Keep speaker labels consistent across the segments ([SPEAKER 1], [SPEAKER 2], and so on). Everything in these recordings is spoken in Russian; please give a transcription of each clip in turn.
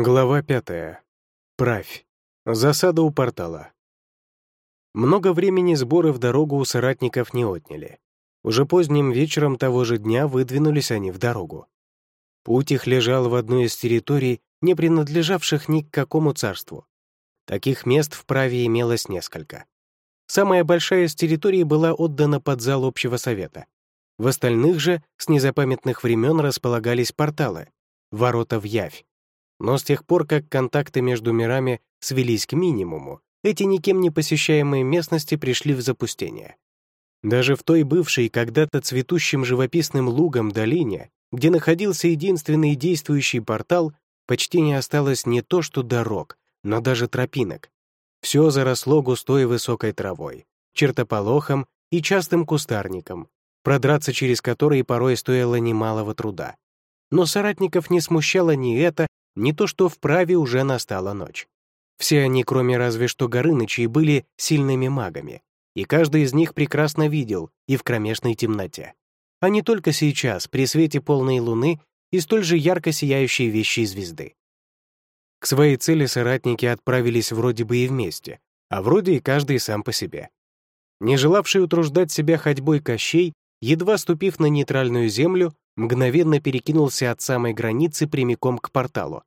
[SPEAKER 1] Глава пятая. Правь. Засада у портала. Много времени сборы в дорогу у соратников не отняли. Уже поздним вечером того же дня выдвинулись они в дорогу. Путь их лежал в одной из территорий, не принадлежавших ни к какому царству. Таких мест в праве имелось несколько. Самая большая из территорий была отдана под зал общего совета. В остальных же с незапамятных времен располагались порталы, ворота в Явь. Но с тех пор, как контакты между мирами свелись к минимуму, эти никем не посещаемые местности пришли в запустение. Даже в той бывшей когда-то цветущим живописным лугом долине, где находился единственный действующий портал, почти не осталось не то что дорог, но даже тропинок. Все заросло густой высокой травой, чертополохом и частым кустарником, продраться через которые порой стоило немалого труда. Но соратников не смущало ни это, ни то, что вправе уже настала ночь. Все они, кроме разве что Горынычей, были сильными магами, и каждый из них прекрасно видел и в кромешной темноте. А не только сейчас, при свете полной луны и столь же ярко сияющей вещи звезды. К своей цели соратники отправились вроде бы и вместе, а вроде и каждый сам по себе. Не желавший утруждать себя ходьбой Кощей, едва ступив на нейтральную землю, мгновенно перекинулся от самой границы прямиком к порталу.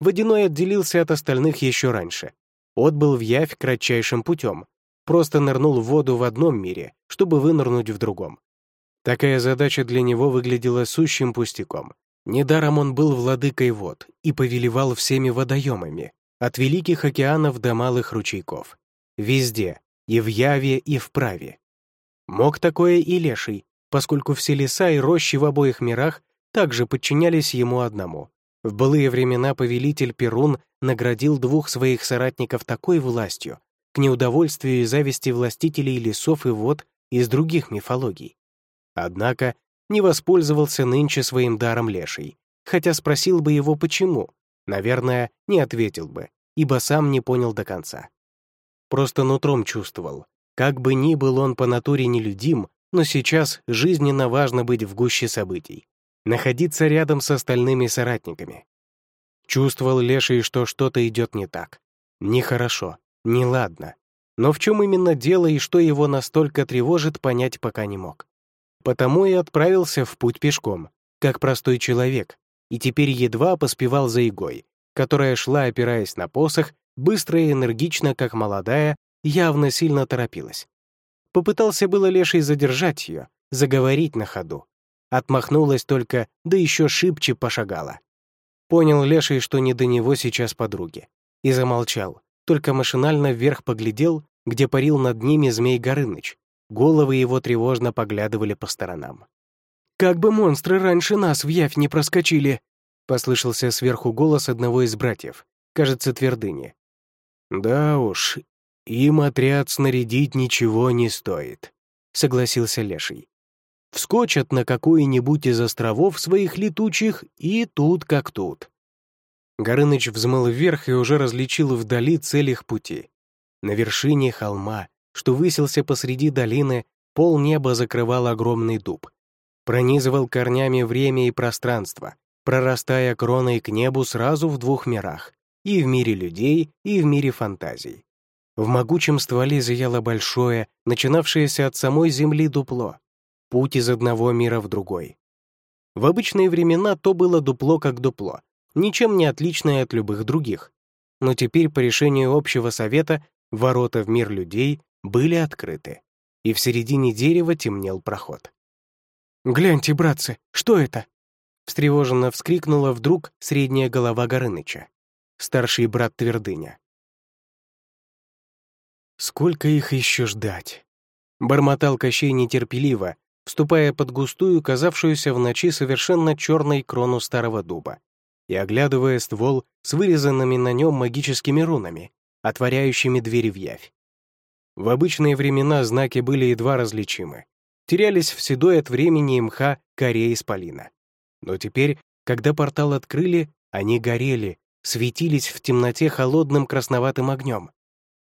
[SPEAKER 1] Водяной отделился от остальных еще раньше. Отбыл в явь кратчайшим путем, просто нырнул в воду в одном мире, чтобы вынырнуть в другом. Такая задача для него выглядела сущим пустяком. Недаром он был владыкой вод и повелевал всеми водоемами, от великих океанов до малых ручейков. Везде, и в Яве, и в Праве. Мог такое и Леший, поскольку все леса и рощи в обоих мирах также подчинялись ему одному. В былые времена повелитель Перун наградил двух своих соратников такой властью, к неудовольствию и зависти властителей лесов и вод из других мифологий. Однако не воспользовался нынче своим даром леший, хотя спросил бы его почему, наверное, не ответил бы, ибо сам не понял до конца. Просто нутром чувствовал, как бы ни был он по натуре нелюдим, но сейчас жизненно важно быть в гуще событий, находиться рядом с остальными соратниками. Чувствовал Леший, что что-то идет не так. Нехорошо, неладно. Но в чем именно дело и что его настолько тревожит, понять пока не мог. Потому и отправился в путь пешком, как простой человек, и теперь едва поспевал за игой, которая шла, опираясь на посох, быстро и энергично, как молодая, явно сильно торопилась. Попытался было Леший задержать ее, заговорить на ходу. Отмахнулась только, да еще шибче пошагала. Понял Леший, что не до него сейчас подруги, и замолчал, только машинально вверх поглядел, где парил над ними Змей Горыныч, Головы его тревожно поглядывали по сторонам. «Как бы монстры раньше нас в явь не проскочили!» — послышался сверху голос одного из братьев, кажется, Твердыни. «Да уж, им отряд снарядить ничего не стоит», — согласился Леший. «Вскочат на какой-нибудь из островов своих летучих, и тут как тут». Горыныч взмыл вверх и уже различил вдали цель их пути. На вершине холма что высился посреди долины, пол неба закрывал огромный дуб. Пронизывал корнями время и пространство, прорастая кроной к небу сразу в двух мирах — и в мире людей, и в мире фантазий. В могучем стволе зияло большое, начинавшееся от самой земли дупло, путь из одного мира в другой. В обычные времена то было дупло как дупло, ничем не отличное от любых других. Но теперь по решению общего совета ворота в мир людей были открыты, и в середине дерева темнел проход. «Гляньте, братцы, что это?» встревоженно вскрикнула вдруг средняя голова Горыныча, старший брат Твердыня. «Сколько их еще ждать?» Бормотал Кощей нетерпеливо, вступая под густую, казавшуюся в ночи совершенно черной крону старого дуба и оглядывая ствол с вырезанными на нем магическими рунами, отворяющими двери в явь. В обычные времена знаки были едва различимы, терялись в седой от времени мха коре исполина. Но теперь, когда портал открыли, они горели, светились в темноте холодным красноватым огнем.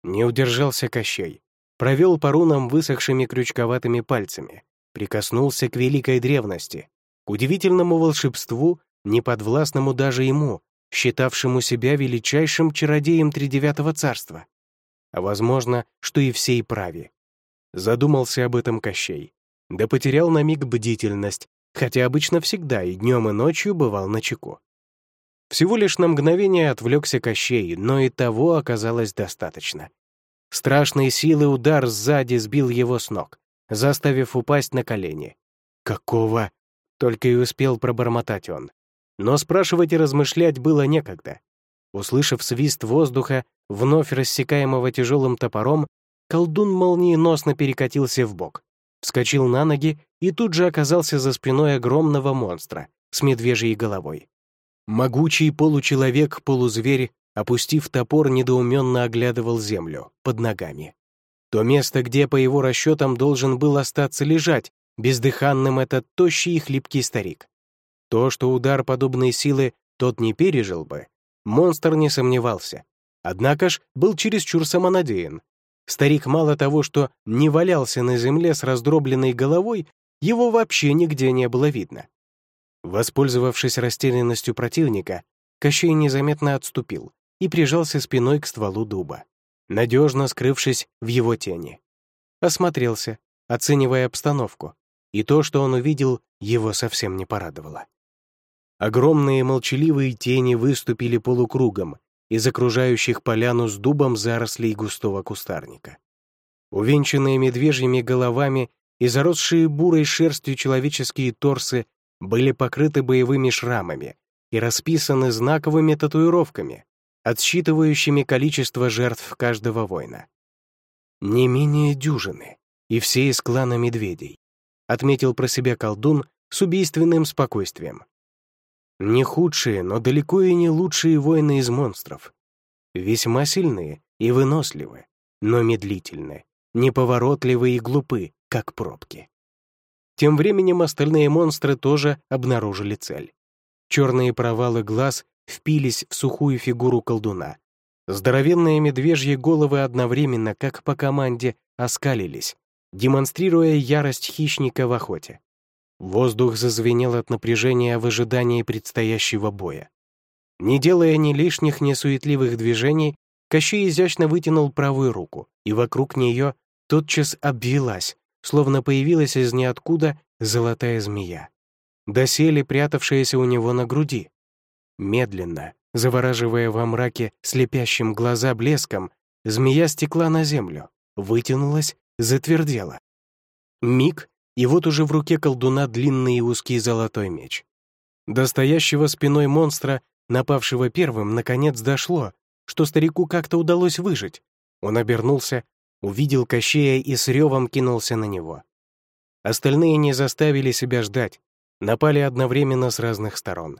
[SPEAKER 1] Не удержался Кощей, провел по рунам высохшими крючковатыми пальцами, прикоснулся к великой древности, к удивительному волшебству, неподвластному даже ему, считавшему себя величайшим чародеем Тридевятого царства. А возможно, что и всей праве. Задумался об этом Кощей. Да потерял на миг бдительность, хотя обычно всегда и днем, и ночью бывал на чеку. Всего лишь на мгновение отвлекся Кощей, но и того оказалось достаточно. Страшной силы удар сзади сбил его с ног, заставив упасть на колени. «Какого?» — только и успел пробормотать он. Но спрашивать и размышлять было некогда. Услышав свист воздуха, вновь рассекаемого тяжелым топором, колдун молниеносно перекатился в бок, вскочил на ноги и тут же оказался за спиной огромного монстра с медвежьей головой. Могучий получеловек-полузверь, опустив топор, недоуменно оглядывал землю под ногами. То место, где, по его расчетам, должен был остаться лежать, бездыханным этот тощий и хлипкий старик. То, что удар подобной силы тот не пережил бы, монстр не сомневался. Однако ж был чересчур самонадеян. Старик мало того, что не валялся на земле с раздробленной головой, его вообще нигде не было видно. Воспользовавшись растерянностью противника, Кощей незаметно отступил и прижался спиной к стволу дуба, надежно скрывшись в его тени. Осмотрелся, оценивая обстановку, и то, что он увидел, его совсем не порадовало. Огромные молчаливые тени выступили полукругом из окружающих поляну с дубом зарослей густого кустарника. Увенчанные медвежьими головами и заросшие бурой шерстью человеческие торсы были покрыты боевыми шрамами и расписаны знаковыми татуировками, отсчитывающими количество жертв каждого воина. Не менее дюжины, и все из клана медведей, отметил про себя колдун с убийственным спокойствием. Не худшие, но далеко и не лучшие воины из монстров. Весьма сильные и выносливы, но медлительны, неповоротливы и глупы, как пробки. Тем временем остальные монстры тоже обнаружили цель. Черные провалы глаз впились в сухую фигуру колдуна. Здоровенные медвежьи головы одновременно, как по команде, оскалились, демонстрируя ярость хищника в охоте. Воздух зазвенел от напряжения в ожидании предстоящего боя. Не делая ни лишних, ни суетливых движений, Кощей изящно вытянул правую руку, и вокруг нее тотчас обвелась, словно появилась из ниоткуда золотая змея, доселе прятавшаяся у него на груди. Медленно, завораживая во мраке слепящим глаза блеском, змея стекла на землю, вытянулась, затвердела. Миг, и вот уже в руке колдуна длинный и узкий золотой меч. До стоящего спиной монстра, напавшего первым, наконец дошло, что старику как-то удалось выжить. Он обернулся увидел Кощея и с ревом кинулся на него. Остальные не заставили себя ждать, напали одновременно с разных сторон.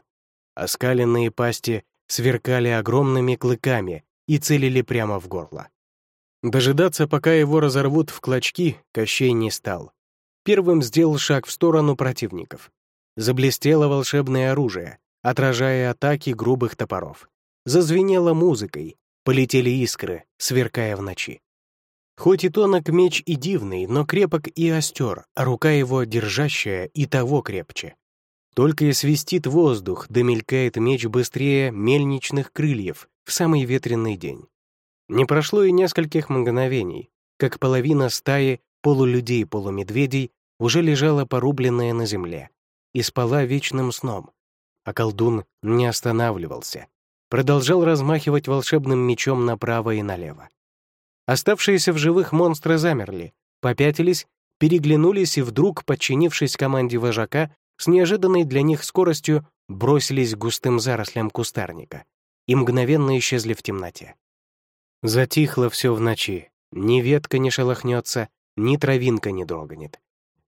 [SPEAKER 1] Оскаленные пасти сверкали огромными клыками и целили прямо в горло. Дожидаться, пока его разорвут в клочки, Кощей не стал. Первым сделал шаг в сторону противников. Заблестело волшебное оружие, отражая атаки грубых топоров. Зазвенело музыкой, полетели искры, сверкая в ночи. Хоть и тонок меч и дивный, но крепок и остер, а рука его держащая и того крепче. Только и свистит воздух, да мелькает меч быстрее мельничных крыльев в самый ветреный день. Не прошло и нескольких мгновений, как половина стаи полулюдей-полумедведей уже лежала порубленная на земле и спала вечным сном, а колдун не останавливался, продолжал размахивать волшебным мечом направо и налево. Оставшиеся в живых монстры замерли, попятились, переглянулись и вдруг, подчинившись команде вожака, с неожиданной для них скоростью бросились к густым зарослям кустарника и мгновенно исчезли в темноте. Затихло все в ночи, ни ветка не шелохнется, ни травинка не дрогнет.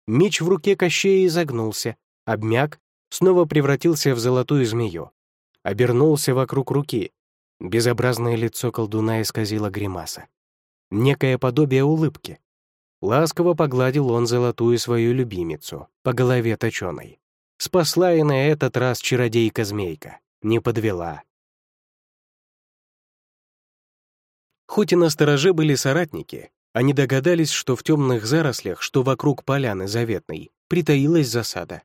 [SPEAKER 1] Меч в руке Кощея изогнулся, обмяк, снова превратился в золотую змею. Обернулся вокруг руки. Безобразное лицо колдуна исказило гримаса некое подобие улыбки. Ласково погладил он золотую свою любимицу по голове точеной. Спасла и на этот раз чародейка-змейка, не подвела. Хоть и на стороже были соратники, они догадались, что в темных зарослях, что вокруг поляны заветной, притаилась засада.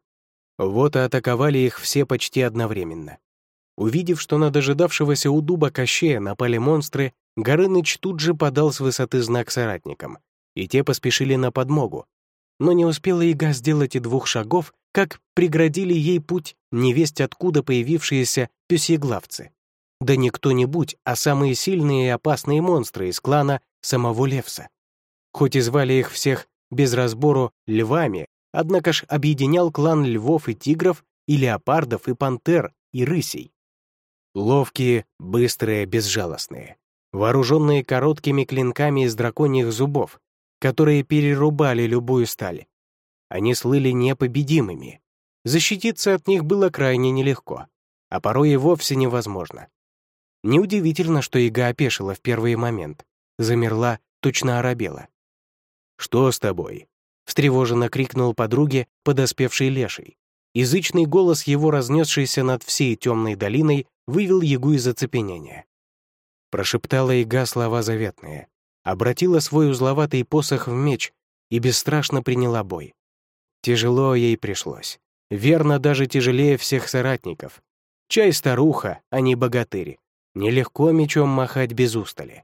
[SPEAKER 1] Вот и атаковали их все почти одновременно. Увидев, что на дожидавшегося у дуба Кощея напали монстры, Горыныч тут же подал с высоты знак соратникам, и те поспешили на подмогу. Но не успела яга сделать и двух шагов, как преградили ей путь невесть откуда появившиеся пёсьеглавцы. Да не кто-нибудь, а самые сильные и опасные монстры из клана самого Левса. Хоть и звали их всех без разбору львами, однако ж объединял клан львов и тигров, и леопардов, и пантер, и рысей. Ловкие, быстрые, безжалостные. Вооруженные короткими клинками из драконьих зубов, которые перерубали любую сталь. Они слыли непобедимыми. Защититься от них было крайне нелегко, а порой и вовсе невозможно. Неудивительно, что Ига опешила в первый момент, замерла, точно оробела. «Что с тобой?» — встревоженно крикнул подруге подоспевший леший. Язычный голос его, разнесшийся над всей темной долиной, вывел Ягу из оцепенения. Прошептала Ига слова заветные, обратила свой узловатый посох в меч и бесстрашно приняла бой. Тяжело ей пришлось. Верно, даже тяжелее всех соратников. Чай старуха, а не богатырь. Нелегко мечом махать без устали.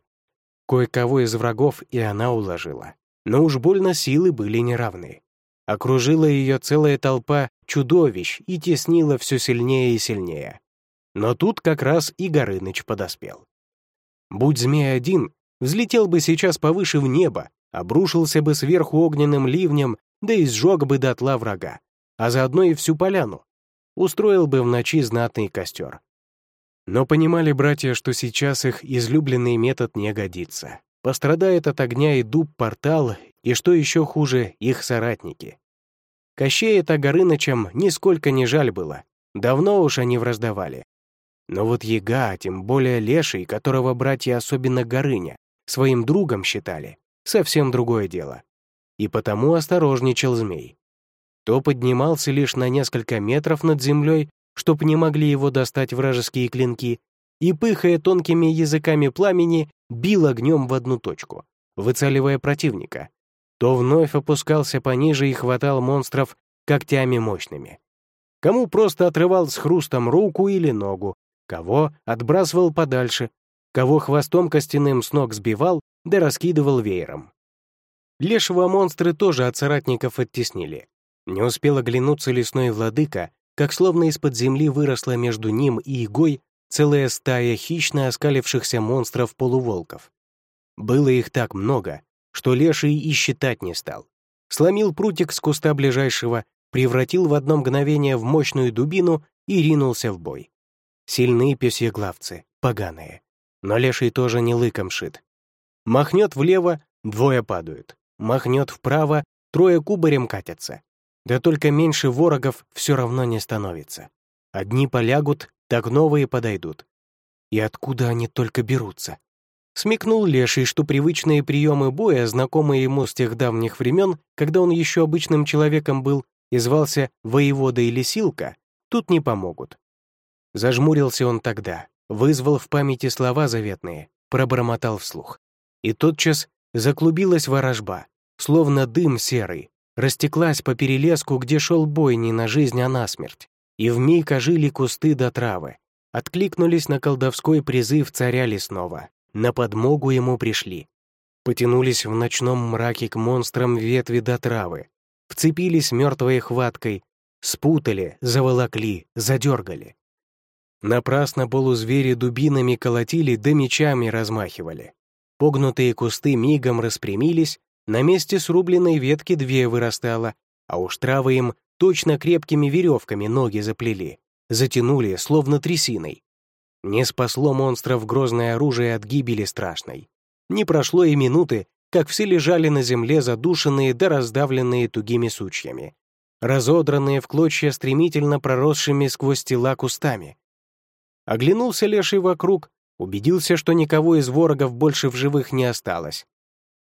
[SPEAKER 1] Кое-кого из врагов и она уложила. Но уж больно силы были неравны. Окружила ее целая толпа чудовищ и теснила все сильнее и сильнее. Но тут как раз и Горыныч подоспел. Будь змей один, взлетел бы сейчас повыше в небо, обрушился бы сверху огненным ливнем, да и сжег бы дотла врага, а заодно и всю поляну. Устроил бы в ночи знатный костер. Но понимали братья, что сейчас их излюбленный метод не годится. Пострадает от огня и дуб-портал, и, что еще хуже, их соратники. Кощея-то Горынычам нисколько не жаль было. Давно уж они враждовали. Но вот Яга, тем более Леший, которого братья, особенно Горыня, своим другом считали, совсем другое дело. И потому осторожничал змей. То поднимался лишь на несколько метров над землей, чтоб не могли его достать вражеские клинки, и, пыхая тонкими языками пламени, бил огнем в одну точку, выцеливая противника, то вновь опускался пониже и хватал монстров когтями мощными. Кому просто отрывал с хрустом руку или ногу, кого отбрасывал подальше, кого хвостом костяным с ног сбивал да раскидывал веером. Лешего монстры тоже от соратников оттеснили. Не успел оглянуться лесной владыка, как словно из-под земли выросла между ним и игой целая стая хищно оскалившихся монстров-полуволков. Было их так много, что леший и считать не стал. Сломил прутик с куста ближайшего, превратил в одно мгновение в мощную дубину и ринулся в бой. Сильные пёсьеглавцы, поганые. Но леший тоже не лыком шит. Махнет влево — двое падают. Махнет вправо — трое кубарем катятся. Да только меньше ворогов все равно не становится. Одни полягут, так новые подойдут. И откуда они только берутся? Смекнул Леший, что привычные приемы боя, знакомые ему с тех давних времен, когда он еще обычным человеком был и звался воевода или силка, тут не помогут. Зажмурился он тогда, вызвал в памяти слова заветные, пробормотал вслух. И тотчас заклубилась ворожба, словно дым серый, растеклась по перелеску, где шел бой не на жизнь, а на смерть и вмиг ожили кусты до травы, откликнулись на колдовской призыв царя лесного, на подмогу ему пришли. Потянулись в ночном мраке к монстрам ветви до травы, вцепились мертвой хваткой, спутали, заволокли, задергали. Напрасно полузвери дубинами колотили да мечами размахивали. Погнутые кусты мигом распрямились, на месте срубленной ветки две вырастало, а уж травы им точно крепкими веревками ноги заплели, затянули, словно трясиной. Не спасло монстров грозное оружие от гибели страшной. Не прошло и минуты, как все лежали на земле задушенные да раздавленные тугими сучьями, разодранные в клочья стремительно проросшими сквозь тела кустами. Оглянулся леший вокруг, убедился, что никого из ворогов больше в живых не осталось.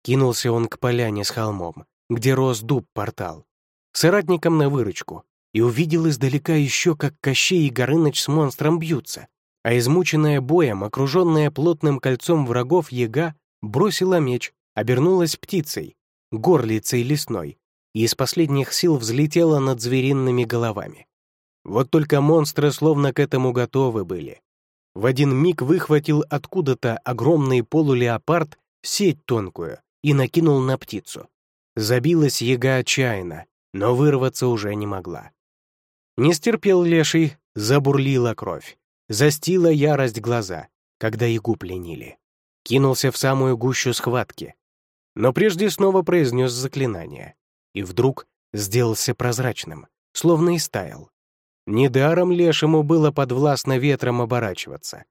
[SPEAKER 1] Кинулся он к поляне с холмом, где рос дуб-портал соратникам на выручку, и увидел издалека еще, как Кощей и Горыныч с монстром бьются, а измученная боем, окруженная плотным кольцом врагов яга, бросила меч, обернулась птицей, горлицей лесной, и из последних сил взлетела над звериными головами. Вот только монстры словно к этому готовы были. В один миг выхватил откуда-то огромный полулеопард сеть тонкую и накинул на птицу. Забилась яга отчаянно, но вырваться уже не могла. Не стерпел леший, забурлила кровь, застила ярость глаза, когда ягу пленили. Кинулся в самую гущу схватки, но прежде снова произнес заклинание, и вдруг сделался прозрачным, словно и стаял. Недаром лешему было подвластно ветром оборачиваться.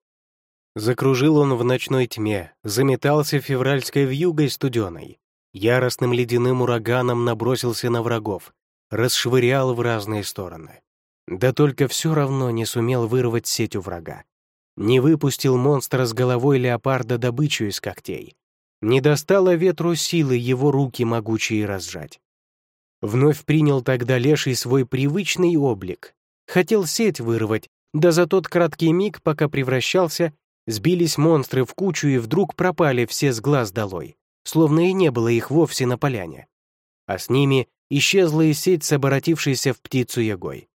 [SPEAKER 1] Закружил он в ночной тьме, заметался февральской вьюгой студеной, яростным ледяным ураганом набросился на врагов, расшвырял в разные стороны. Да только все равно не сумел вырвать сеть у врага. Не выпустил монстра с головой леопарда добычу из когтей. Не достало ветру силы его руки могучие разжать. Вновь принял тогда леший свой привычный облик. Хотел сеть вырвать, да за тот краткий миг, пока превращался, Сбились монстры в кучу и вдруг пропали все с глаз долой, словно и не было их вовсе на поляне. А с ними исчезла и сеть с оборотившейся в птицу ягой.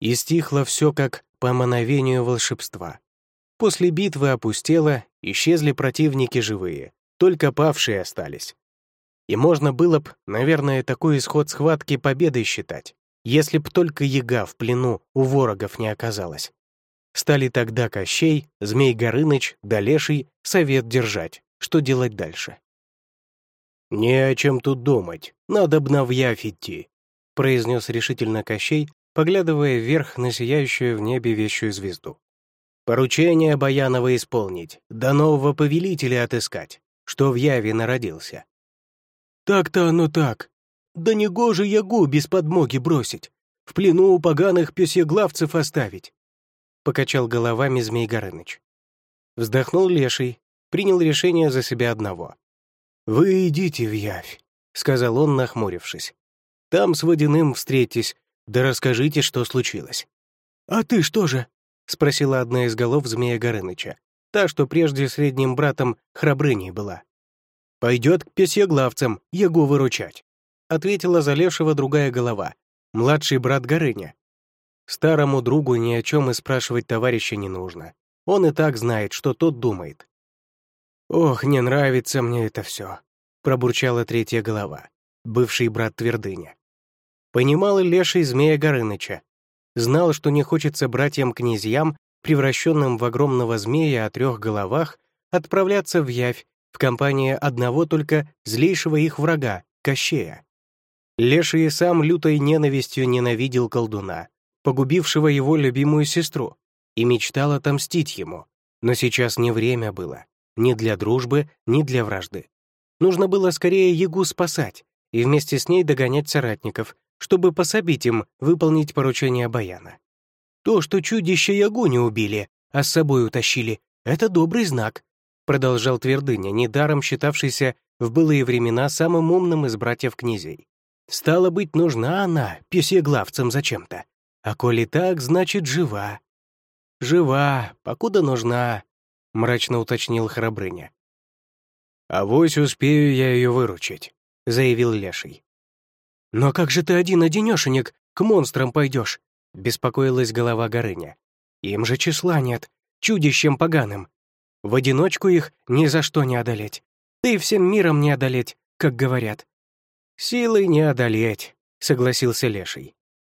[SPEAKER 1] И стихло все как по мановению волшебства. После битвы опустело, исчезли противники живые, только павшие остались. И можно было б, наверное, такой исход схватки победой считать, если б только яга в плену у ворогов не оказалась. Стали тогда Кощей, Змей Горыныч, Долеший совет держать, что делать дальше. «Не о чем тут думать, надо б на Вьявь идти», произнес решительно Кощей, поглядывая вверх на сияющую в небе вещую звезду. «Поручение Баянова исполнить, до нового повелителя отыскать, что в Яве народился». «Так-то оно так. Да не гоже ягу без подмоги бросить, в плену у поганых пёсьеглавцев оставить покачал головами Змей Горыныч. Вздохнул Леший, принял решение за себя одного. «Вы идите в Явь», — сказал он, нахмурившись. «Там с Водяным встретитесь, да расскажите, что случилось». «А ты что же?» — спросила одна из голов Змея Горыныча, та, что прежде средним братом храбрыней была. «Пойдет к песьеглавцам, Ягу выручать», — ответила Залешева другая голова, младший брат Горыня, Старому другу ни о чем и спрашивать товарища не нужно. Он и так знает, что тот думает. «Ох, не нравится мне это все», — пробурчала третья голова, бывший брат Твердыня. Понимал и леший змея Горыныча. Знал, что не хочется братьям-князьям, превращенным в огромного змея о трех головах, отправляться в Явь в компании одного только злейшего их врага, Кощея. Леший и сам лютой ненавистью ненавидел колдуна, погубившего его любимую сестру, и мечтал отомстить ему. Но сейчас не время было. Ни для дружбы, ни для вражды. Нужно было скорее Ягу спасать и вместе с ней догонять соратников, чтобы пособить им выполнить поручение Баяна. То, что чудище Ягу не убили, а с собой утащили, это добрый знак, продолжал Твердыня, недаром считавшийся в былые времена самым умным из братьев-князей. Стало быть, нужна она песьеглавцам зачем-то. А коли так, значит, жива. Жива, покуда нужна, — мрачно уточнил Храбрыня. «Авось успею я ее выручить», — заявил Леший. «Но как же ты один-одинешенек к монстрам пойдешь?» — беспокоилась голова Горыня. «Им же числа нет, чудищем поганым. В одиночку их ни за что не одолеть. Да всем миром не одолеть, как говорят». «Силой не одолеть», — согласился Леший.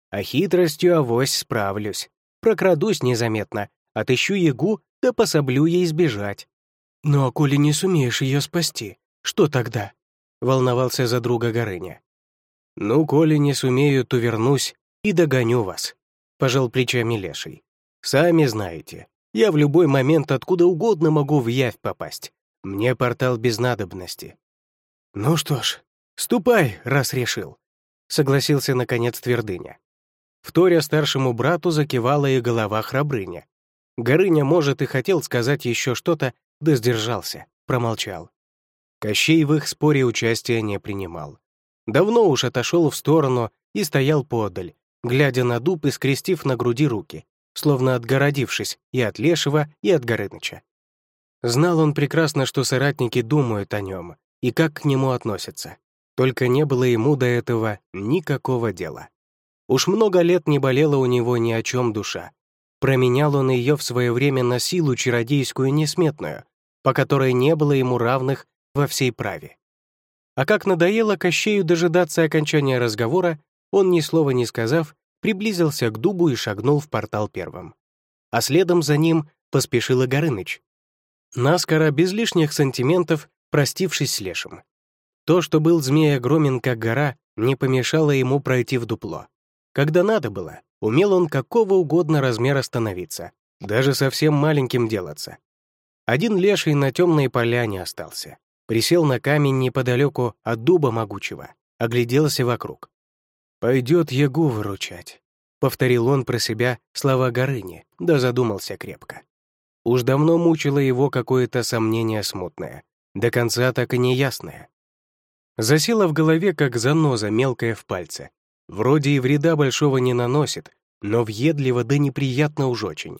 [SPEAKER 1] А хитростью авось справлюсь. Прокрадусь незаметно, отыщу ягу, да пособлю ей сбежать. «Ну а коли не сумеешь ее спасти, что тогда?» — волновался за друга Горыня. «Ну, коли не сумею, то вернусь и догоню вас», — пожал плечами Леший. «Сами знаете, я в любой момент откуда угодно могу в явь попасть. Мне портал без надобности». «Ну что ж, ступай, раз решил», — согласился наконец Твердыня. Вторя старшему брату закивала и голова храбрыня. Горыня, может, и хотел сказать еще что-то, да сдержался, промолчал. Кощей в их споре участия не принимал. Давно уж отошел в сторону и стоял подаль, глядя на дуб и скрестив на груди руки, словно отгородившись и от Лешего, и от Горыныча. Знал он прекрасно, что соратники думают о нем и как к нему относятся. Только не было ему до этого никакого дела. Уж много лет не болела у него ни о чем душа. Променял он ее в свое время на силу чародейскую несметную, по которой не было ему равных во всей праве. А как надоело Кощею дожидаться окончания разговора, он, ни слова не сказав, приблизился к дубу и шагнул в портал первым. А следом за ним поспешил и Горыныч. Наскоро, без лишних сантиментов, простившись с Лешим. То, что был змей огромен, как гора, не помешало ему пройти в дупло. Когда надо было, умел он какого угодно размера становиться, даже совсем маленьким делаться. Один леший на темной поляне остался. Присел на камень неподалеку от дуба могучего, огляделся вокруг. «Пойдет Ягу выручать», — повторил он про себя слова Горыни, да задумался крепко. Уж давно мучило его какое-то сомнение смутное, до конца так и неясное. Засела в голове, как заноза мелкая в пальце. Вроде и вреда большого не наносит, но въедливо да неприятно уж очень.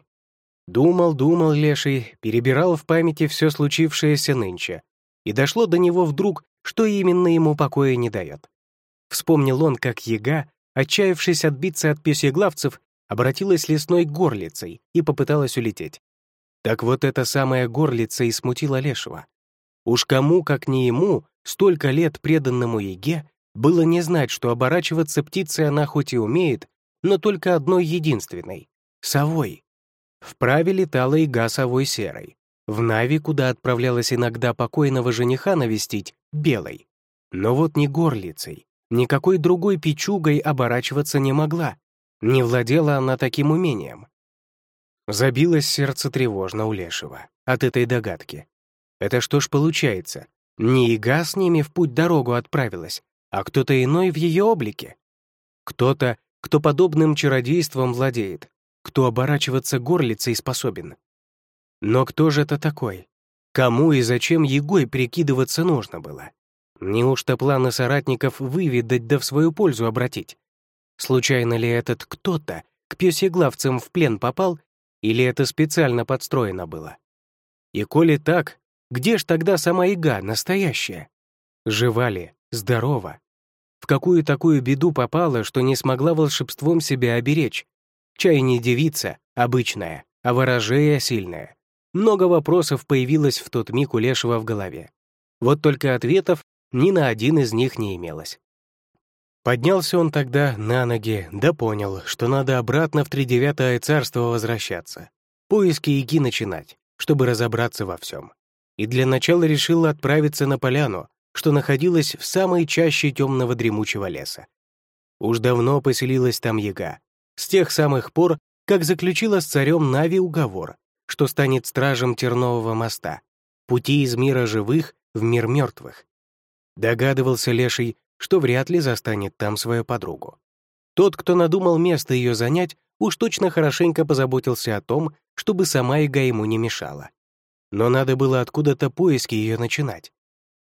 [SPEAKER 1] Думал, думал Леший, перебирал в памяти все случившееся нынче, и дошло до него вдруг, что именно ему покоя не дает. Вспомнил он, как яга, отчаявшись отбиться от пёсьеглавцев, обратилась лесной горлицей и попыталась улететь. Так вот эта самая горлица и смутила Лешего. Уж кому, как не ему, столько лет преданному яге, было не знать, что оборачиваться птицей она хоть и умеет, но только одной единственной — совой. Вправе летала яга совой серой. В Нави, куда отправлялась иногда покойного жениха навестить, белой. Но вот не горлицей, Никакой другой печугой оборачиваться не могла. Не владела она таким умением. Забилось сердце тревожно у Лешего от этой догадки. Это что ж получается? Не Ига с ними в путь-дорогу отправилась, а кто-то иной в ее облике? Кто-то, кто подобным чародейством владеет, кто оборачиваться горлицей способен. Но кто же это такой? Кому и зачем Егой прикидываться нужно было? Неужто планы соратников выведать да в свою пользу обратить? Случайно ли этот кто-то к пёсеглавцам в плен попал, или это специально подстроено было? И коли так, где ж тогда сама Ига, настоящая? Жива ли? Здорова? В какую такую беду попала, что не смогла волшебством себя оберечь? Чай не девица, обычная, а ворожея сильная. Много вопросов появилось в тот миг у Лешего в голове. Вот только ответов ни на один из них не имелось. Поднялся он тогда на ноги, да понял, что надо обратно в тридевятое царство возвращаться, поиски Иги начинать, чтобы разобраться во всем. И для начала решил отправиться на поляну, что находилась в самой чаще темного дремучего леса. Уж давно поселилась там яга, с тех самых пор, как заключила с царем Нави уговор, что станет стражем Тернового моста, пути из мира живых в мир мертвых. Догадывался Леший, что вряд ли застанет там свою подругу. Тот, кто надумал место ее занять, уж точно хорошенько позаботился о том, чтобы сама Ига ему не мешала. Но надо было откуда-то поиски ее начинать.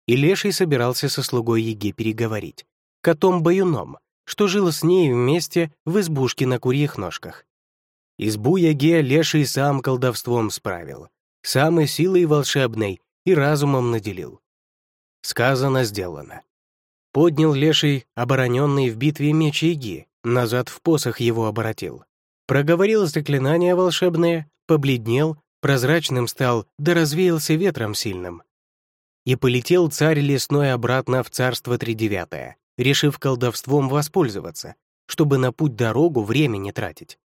[SPEAKER 1] И Леший собирался со слугой Еги переговорить. Котом-баюном, что жил с ней вместе в избушке на курьих ножках. Избу Яге Леший сам колдовством справил, самой силой волшебной и разумом наделил. Сказано, сделано. Поднял леший, обороненный в битве меч Иги, назад в посох его оборотил. Проговорил заклинания волшебные, побледнел, прозрачным стал, да развеялся ветром сильным. И полетел царь лесной обратно в царство тридевятое, решив колдовством воспользоваться, чтобы на путь дорогу время не тратить.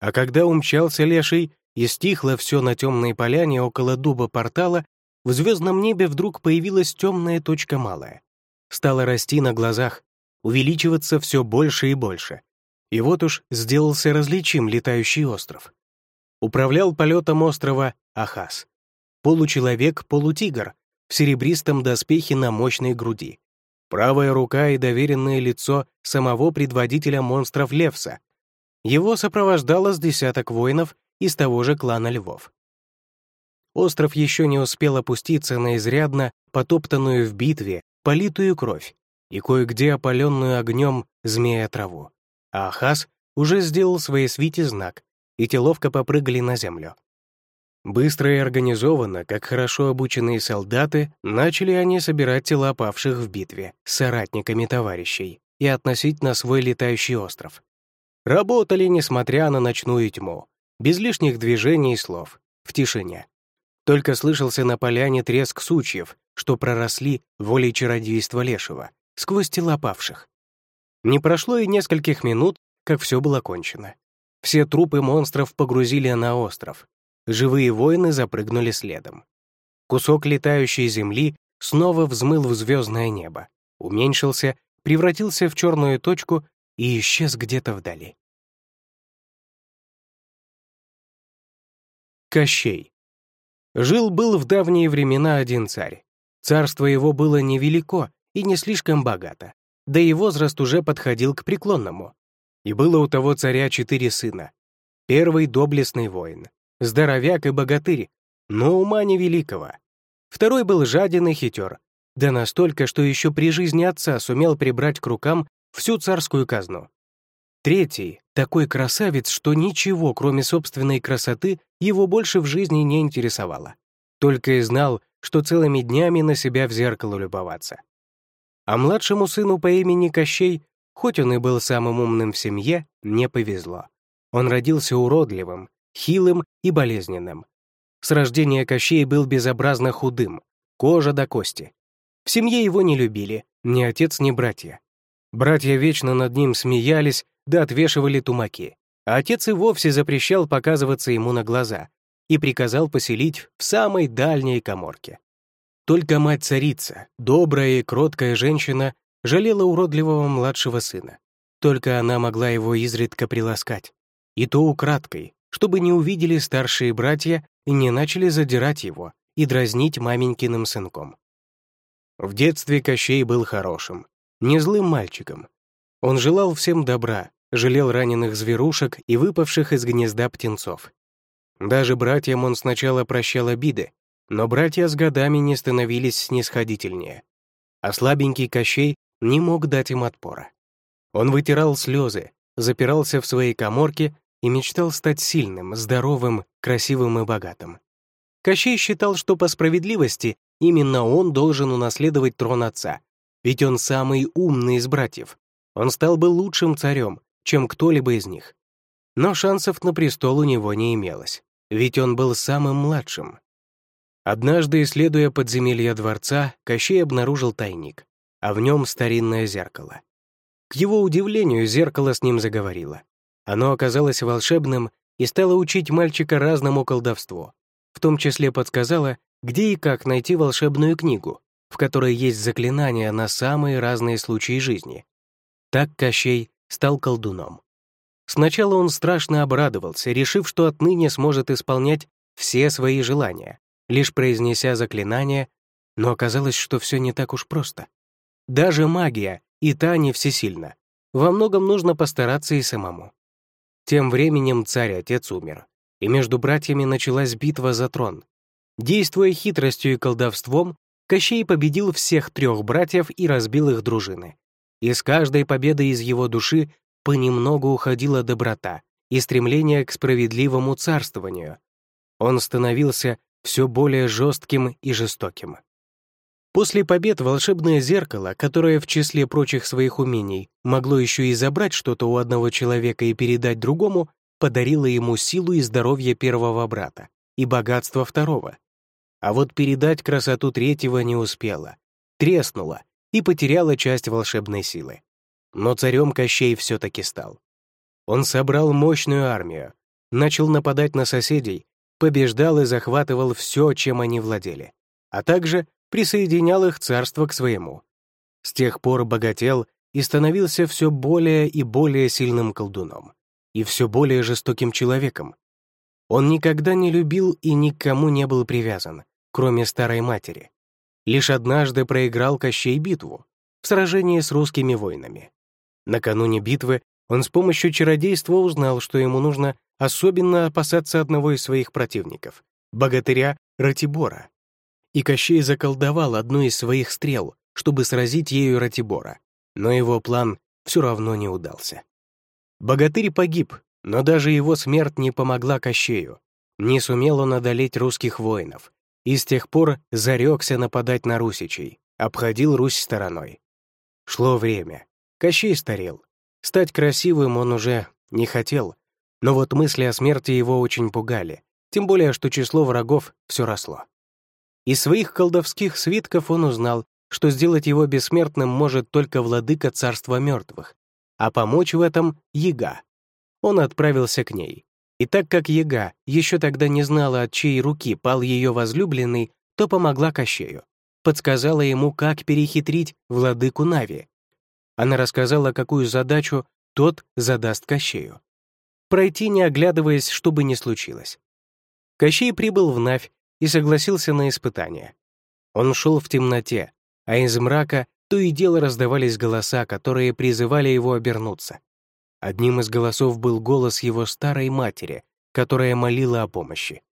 [SPEAKER 1] А когда умчался леший, и стихло все на темной поляне около дуба портала, в звездном небе вдруг появилась темная точка малая. Стала расти на глазах, увеличиваться все больше и больше. И вот уж сделался различим летающий остров. Управлял полетом острова Ахас. Получеловек, полутигр, в серебристом доспехе на мощной груди. Правая рука и доверенное лицо самого предводителя монстров Левса. Его сопровождало с десяток воинов из того же клана львов. Остров еще не успел опуститься на изрядно потоптанную в битве, политую кровь и кое-где опаленную огнем змея траву. А Ахаз уже сделал своей свите знак, и те ловко попрыгали на землю. Быстро и организованно, как хорошо обученные солдаты, начали они собирать тела павших в битве с соратниками товарищей и относить на свой летающий остров. Работали, несмотря на ночную тьму, без лишних движений и слов, в тишине. Только слышался на поляне треск сучьев, что проросли волей чародейства лешего, сквозь тела павших. Не прошло и нескольких минут, как все было кончено. Все трупы монстров погрузили на остров. Живые воины запрыгнули следом. Кусок летающей земли снова взмыл в звездное небо, уменьшился, превратился в черную точку и исчез где-то вдали. Кощей. Жил-был в давние времена один царь. Царство его было невелико и не слишком богато, да и возраст уже подходил к преклонному. И было у того царя четыре сына. Первый — доблестный воин, здоровяк и богатырь, но ума невеликого. Второй был жаден и хитер, да настолько, что еще при жизни отца сумел прибрать к рукам всю царскую казну. Третий — такой красавец, что ничего, кроме собственной красоты, его больше в жизни не интересовало. Только и знал, что целыми днями на себя в зеркало любоваться. А младшему сыну по имени Кощей, хоть он и был самым умным в семье, не повезло. Он родился уродливым, хилым и болезненным. С рождения Кощей был безобразно худым, кожа до кости. В семье его не любили, ни отец, ни братья. Братья вечно над ним смеялись, да отвешивали тумаки. А отец и вовсе запрещал показываться ему на глаза и приказал поселить в самой дальней коморке. Только мать-царица, добрая и кроткая женщина, жалела уродливого младшего сына. Только она могла его изредка приласкать. И то украдкой, чтобы не увидели старшие братья и не начали задирать его и дразнить маменькиным сынком. В детстве Кощей был хорошим, не злым мальчиком. Он желал всем добра, жалел раненых зверушек и выпавших из гнезда птенцов. Даже братьям он сначала прощал обиды, но братья с годами не становились снисходительнее. А слабенький Кощей не мог дать им отпора. Он вытирал слезы, запирался в своей коморке и мечтал стать сильным, здоровым, красивым и богатым. Кощей считал, что по справедливости именно он должен унаследовать трон отца, ведь он самый умный из братьев. Он стал бы лучшим царем, чем кто-либо из них. Но шансов на престол у него не имелось, ведь он был самым младшим. Однажды, исследуя подземелья дворца, Кощей обнаружил тайник, а в нем старинное зеркало. К его удивлению, зеркало с ним заговорило. Оно оказалось волшебным и стало учить мальчика разному колдовству, в том числе подсказало, где и как найти волшебную книгу, в которой есть заклинания на самые разные случаи жизни. Так Кощей стал колдуном. Сначала он страшно обрадовался, решив, что отныне сможет исполнять все свои желания, лишь произнеся заклинание, но оказалось, что все не так уж просто. Даже магия, и та не всесильна. Во многом нужно постараться и самому. Тем временем царь-отец умер, и между братьями началась битва за трон. Действуя хитростью и колдовством, Кощей победил всех трех братьев и разбил их дружины и с каждой победой из его души понемногу уходила доброта и стремление к справедливому царствованию. Он становился все более жестким и жестоким. После побед волшебное зеркало, которое в числе прочих своих умений могло еще и забрать что-то у одного человека и передать другому, подарило ему силу и здоровье первого брата и богатство второго. А вот передать красоту третьего не успела. Треснула, и потеряла часть волшебной силы. Но царем Кощей все-таки стал. Он собрал мощную армию, начал нападать на соседей, побеждал и захватывал все, чем они владели, а также присоединял их царство к своему. С тех пор богател и становился все более и более сильным колдуном и все более жестоким человеком. Он никогда не любил и никому не был привязан, кроме старой матери, Лишь однажды проиграл Кощей битву в сражении с русскими воинами. Накануне битвы он с помощью чародейства узнал, что ему нужно особенно опасаться одного из своих противников — богатыря Ратибора. И Кощей заколдовал одну из своих стрел, чтобы сразить ею Ратибора, но его план все равно не удался. Богатырь погиб, но даже его смерть не помогла Кощею. Не сумел он одолеть русских воинов, и с тех пор зарекся нападать на русичей, обходил Русь стороной. Шло время. Кощей старел. Стать красивым он уже Не хотел. Но вот мысли о смерти его очень пугали, тем более, что число врагов все росло. Из своих колдовских свитков он узнал, что сделать его бессмертным может только владыка царства мертвых, а помочь в этом — Яга. Он отправился к ней. И так как Яга еще тогда не знала, от чьей руки пал ее возлюбленный, то помогла Кощею. Подсказала ему, как перехитрить владыку Нави. Она рассказала, какую задачу тот задаст Кощею. Пройти, не оглядываясь, что бы ни случилось. Кощей прибыл в Навь и согласился на испытание. Он шел в темноте, а из мрака то и дело раздавались голоса, которые призывали его обернуться. Одним из голосов был голос его старой матери, которая молила о помощи.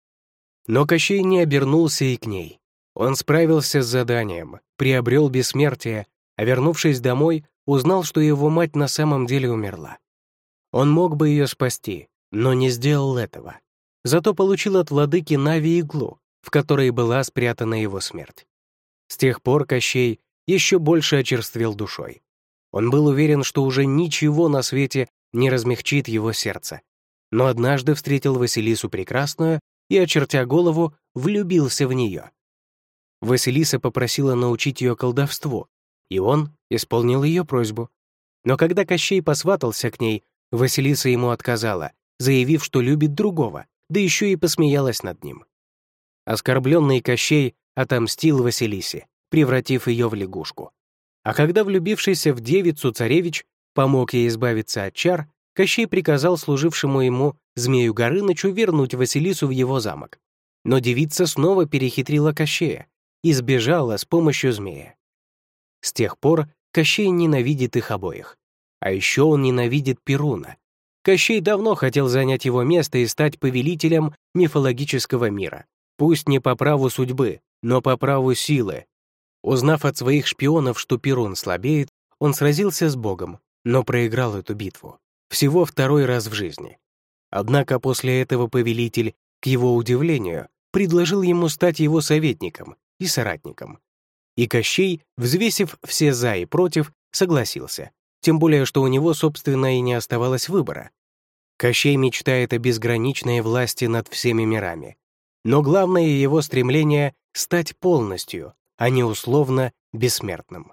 [SPEAKER 1] Но Кощей не обернулся и к ней. Он справился с заданием, приобрел бессмертие, а вернувшись домой, узнал, что его мать на самом деле умерла. Он мог бы ее спасти, но не сделал этого. Зато получил от владыки Нави иглу, в которой была спрятана его смерть. С тех пор Кощей еще больше очерствел душой. Он был уверен, что уже ничего на свете не размягчит его сердце. Но однажды встретил Василису Прекрасную и, очертя голову, влюбился в нее. Василиса попросила научить ее колдовству, и он исполнил ее просьбу. Но когда Кощей посватался к ней, Василиса ему отказала, заявив, что любит другого, да еще и посмеялась над ним. Оскорбленный Кощей отомстил Василисе, превратив ее в лягушку. А когда влюбившийся в девицу царевич помог ей избавиться от чар, Кощей приказал служившему ему змею Горынычу вернуть Василису в его замок. Но девица снова перехитрила Кощея и сбежала с помощью змея. С тех пор Кощей ненавидит их обоих. А еще он ненавидит Перуна. Кощей давно хотел занять его место и стать повелителем мифологического мира. Пусть не по праву судьбы, но по праву силы. Узнав от своих шпионов, что Перун слабеет, он сразился с Богом, но проиграл эту битву. Всего второй раз в жизни. Однако после этого повелитель, к его удивлению, предложил ему стать его советником и соратником. И Кощей, взвесив все «за» и «против», согласился, тем более, что у него, собственно, и не оставалось выбора. Кощей мечтает о безграничной власти над всеми мирами. Но главное его стремление — стать полностью, а не условно бессмертным.